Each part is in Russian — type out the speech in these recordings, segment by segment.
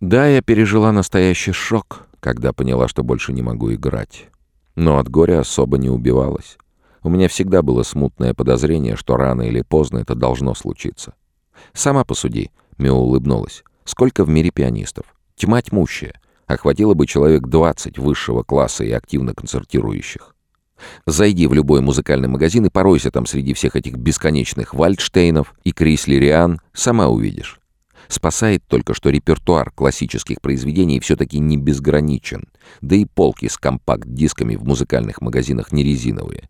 Да, я пережила настоящий шок, когда поняла, что больше не могу играть. Но от горя особо не убивалась. У меня всегда было смутное подозрение, что рано или поздно это должно случиться. «Сама посуди», — Мио улыбнулась. «Сколько в мире пианистов? Тьма тьмущая. Охватило бы человек 20 высшего класса и активно концертирующих. Зайди в любой музыкальный магазин и поройся там среди всех этих бесконечных Вальдштейнов и Крислериан, сама увидишь. Спасает только, что репертуар классических произведений все-таки не безграничен, да и полки с компакт-дисками в музыкальных магазинах не резиновые.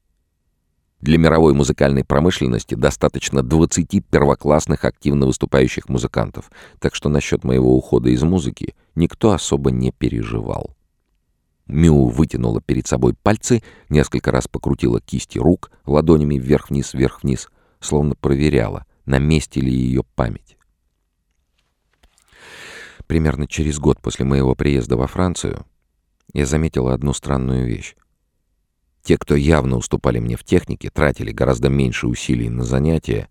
Для мировой музыкальной промышленности достаточно 20 первоклассных активно выступающих музыкантов, так что насчет моего ухода из музыки никто особо не переживал. Мю вытянула перед собой пальцы, несколько раз покрутила кисти рук ладонями вверх-вниз, вверх-вниз, словно проверяла, на месте ли ее память. Примерно через год после моего приезда во Францию я заметила одну странную вещь. Те, кто явно уступали мне в технике, тратили гораздо меньше усилий на занятия,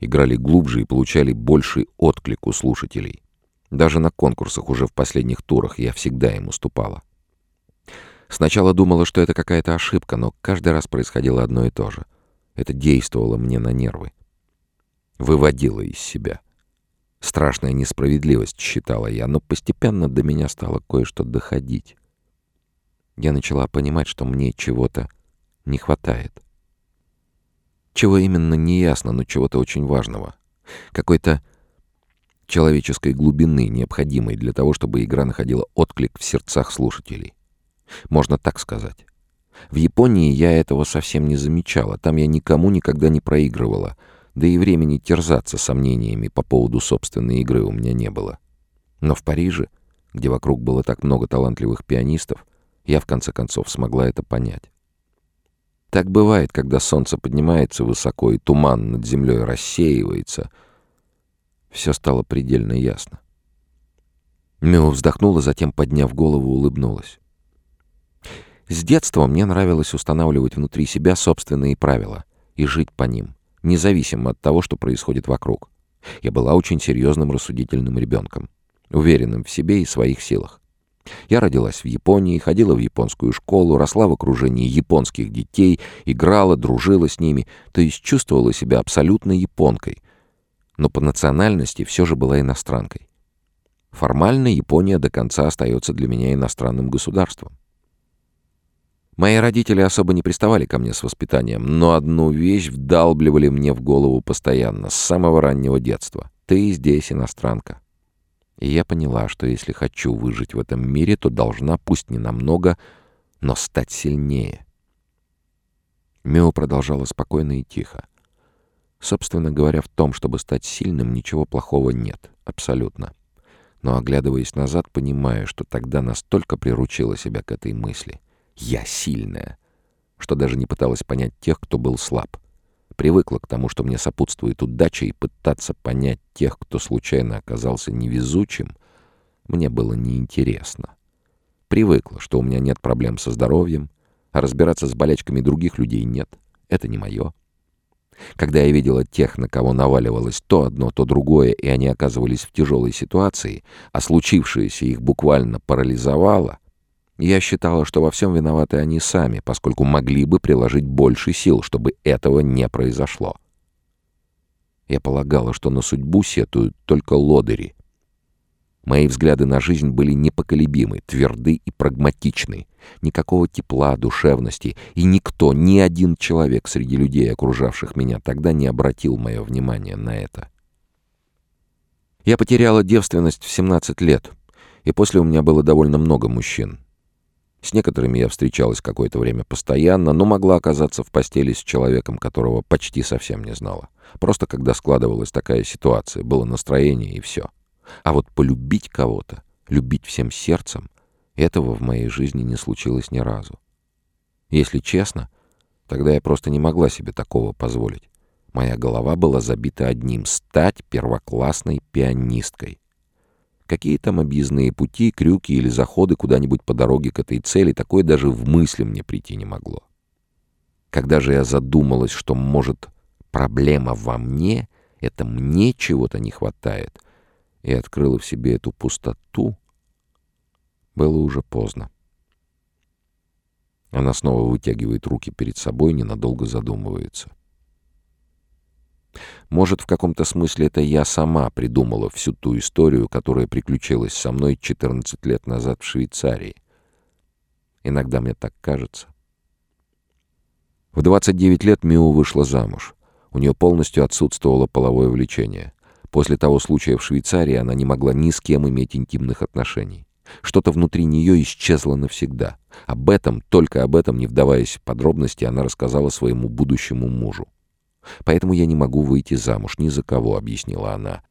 играли глубже и получали больший отклик у слушателей. Даже на конкурсах уже в последних турах я всегда им уступала. Сначала думала, что это какая-то ошибка, но каждый раз происходило одно и то же. Это действовало мне на нервы. Выводило из себя. Страшная несправедливость, считала я, но постепенно до меня стало кое-что доходить. Я начала понимать, что мне чего-то не хватает. Чего именно, не ясно, но чего-то очень важного. Какой-то человеческой глубины, необходимой для того, чтобы игра находила отклик в сердцах слушателей. Можно так сказать. В Японии я этого совсем не замечала, там я никому никогда не проигрывала, да и времени терзаться сомнениями по поводу собственной игры у меня не было. Но в Париже, где вокруг было так много талантливых пианистов, я в конце концов смогла это понять. Так бывает, когда солнце поднимается высоко и туман над землей рассеивается. Все стало предельно ясно. Мю вздохнула, затем, подняв голову, улыбнулась. С детства мне нравилось устанавливать внутри себя собственные правила и жить по ним, независимо от того, что происходит вокруг. Я была очень серьезным рассудительным ребенком, уверенным в себе и своих силах. Я родилась в Японии, ходила в японскую школу, росла в окружении японских детей, играла, дружила с ними, то есть чувствовала себя абсолютно японкой, но по национальности все же была иностранкой. Формально Япония до конца остается для меня иностранным государством. Мои родители особо не приставали ко мне с воспитанием, но одну вещь вдалбливали мне в голову постоянно, с самого раннего детства. «Ты здесь иностранка». И я поняла, что если хочу выжить в этом мире, то должна, пусть не намного, но стать сильнее. Мео продолжала спокойно и тихо. Собственно говоря, в том, чтобы стать сильным, ничего плохого нет. Абсолютно. Но, оглядываясь назад, понимаю, что тогда настолько приручила себя к этой мысли — «я сильная», что даже не пыталась понять тех, кто был слаб. Привыкла к тому, что мне сопутствует удача, и пытаться понять тех, кто случайно оказался невезучим, мне было неинтересно. Привыкла, что у меня нет проблем со здоровьем, а разбираться с болячками других людей нет. Это не мое. Когда я видела тех, на кого наваливалось то одно, то другое, и они оказывались в тяжелой ситуации, а случившееся их буквально парализовало — я считала, что во всем виноваты они сами, поскольку могли бы приложить больше сил, чтобы этого не произошло. Я полагала, что на судьбу сетуют только лодыри. Мои взгляды на жизнь были непоколебимы, тверды и прагматичны. Никакого тепла, душевности, и никто, ни один человек среди людей, окружавших меня, тогда не обратил мое внимание на это. Я потеряла девственность в 17 лет, и после у меня было довольно много мужчин. С некоторыми я встречалась какое-то время постоянно, но могла оказаться в постели с человеком, которого почти совсем не знала. Просто когда складывалась такая ситуация, было настроение и все. А вот полюбить кого-то, любить всем сердцем, этого в моей жизни не случилось ни разу. Если честно, тогда я просто не могла себе такого позволить. Моя голова была забита одним — стать первоклассной пианисткой. Какие там объездные пути, крюки или заходы куда-нибудь по дороге к этой цели, такое даже в мысли мне прийти не могло. Когда же я задумалась, что, может, проблема во мне, это мне чего-то не хватает, и открыла в себе эту пустоту, было уже поздно. Она снова вытягивает руки перед собой, ненадолго задумывается. Может, в каком-то смысле это я сама придумала всю ту историю, которая приключилась со мной 14 лет назад в Швейцарии. Иногда мне так кажется. В 29 лет Миу вышла замуж. У нее полностью отсутствовало половое влечение. После того случая в Швейцарии она не могла ни с кем иметь интимных отношений. Что-то внутри нее исчезло навсегда. Об этом, только об этом, не вдаваясь в подробности, она рассказала своему будущему мужу. «Поэтому я не могу выйти замуж ни за кого», — объяснила она.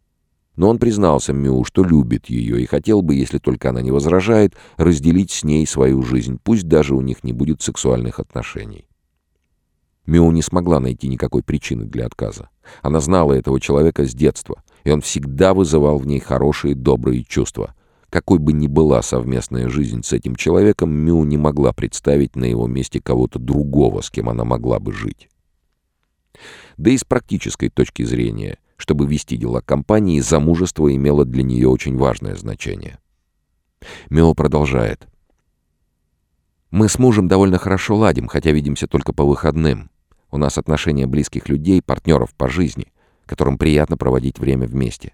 Но он признался Мю, что любит ее и хотел бы, если только она не возражает, разделить с ней свою жизнь, пусть даже у них не будет сексуальных отношений. Мю не смогла найти никакой причины для отказа. Она знала этого человека с детства, и он всегда вызывал в ней хорошие, добрые чувства. Какой бы ни была совместная жизнь с этим человеком, Мю не могла представить на его месте кого-то другого, с кем она могла бы жить. Да и с практической точки зрения, чтобы вести дела компании, замужество имело для нее очень важное значение. Мео продолжает. «Мы с мужем довольно хорошо ладим, хотя видимся только по выходным. У нас отношения близких людей, партнеров по жизни, которым приятно проводить время вместе.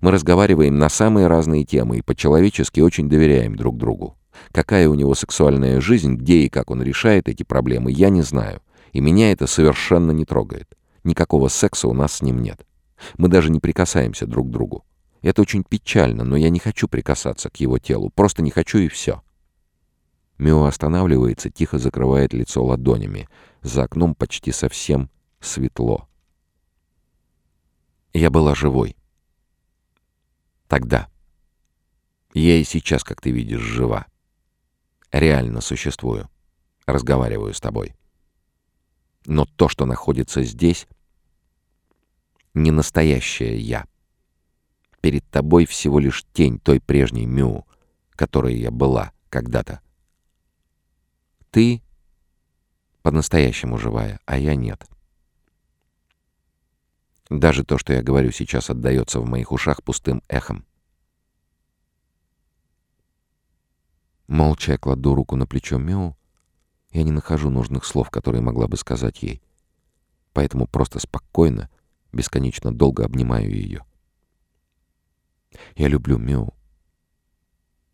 Мы разговариваем на самые разные темы и по-человечески очень доверяем друг другу. Какая у него сексуальная жизнь, где и как он решает эти проблемы, я не знаю. И меня это совершенно не трогает. Никакого секса у нас с ним нет. Мы даже не прикасаемся друг к другу. Это очень печально, но я не хочу прикасаться к его телу. Просто не хочу и все. Мио останавливается, тихо закрывает лицо ладонями. За окном почти совсем светло. Я была живой. Тогда. Я и сейчас, как ты видишь, жива. Реально существую. Разговариваю с тобой. Но то, что находится здесь, не настоящее я. Перед тобой всего лишь тень той прежней Мю, которой я была когда-то. Ты по-настоящему живая, а я нет. Даже то, что я говорю сейчас, отдается в моих ушах пустым эхом. Молча я кладу руку на плечо Мю. Я не нахожу нужных слов, которые могла бы сказать ей. Поэтому просто спокойно, бесконечно долго обнимаю ее. Я люблю Мю.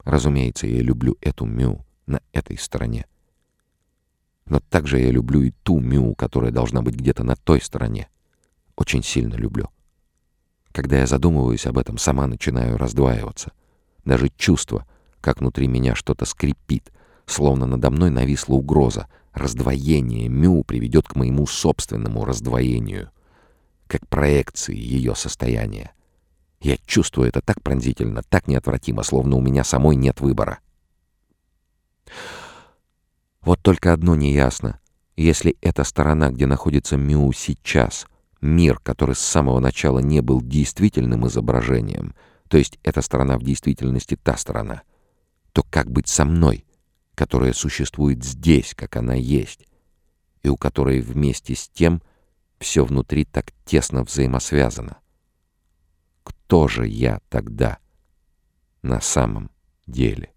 Разумеется, я люблю эту Мю на этой стороне. Но также я люблю и ту Мю, которая должна быть где-то на той стороне. Очень сильно люблю. Когда я задумываюсь об этом, сама начинаю раздваиваться. Даже чувство, как внутри меня что-то скрипит, словно надо мной нависла угроза. Раздвоение Мю приведет к моему собственному раздвоению, как проекции ее состояния. Я чувствую это так пронзительно, так неотвратимо, словно у меня самой нет выбора. Вот только одно неясно. Если эта сторона, где находится Мю сейчас, Мир, который с самого начала не был действительным изображением, то есть эта сторона в действительности та сторона, то как быть со мной, которая существует здесь, как она есть, и у которой вместе с тем все внутри так тесно взаимосвязано? Кто же я тогда на самом деле?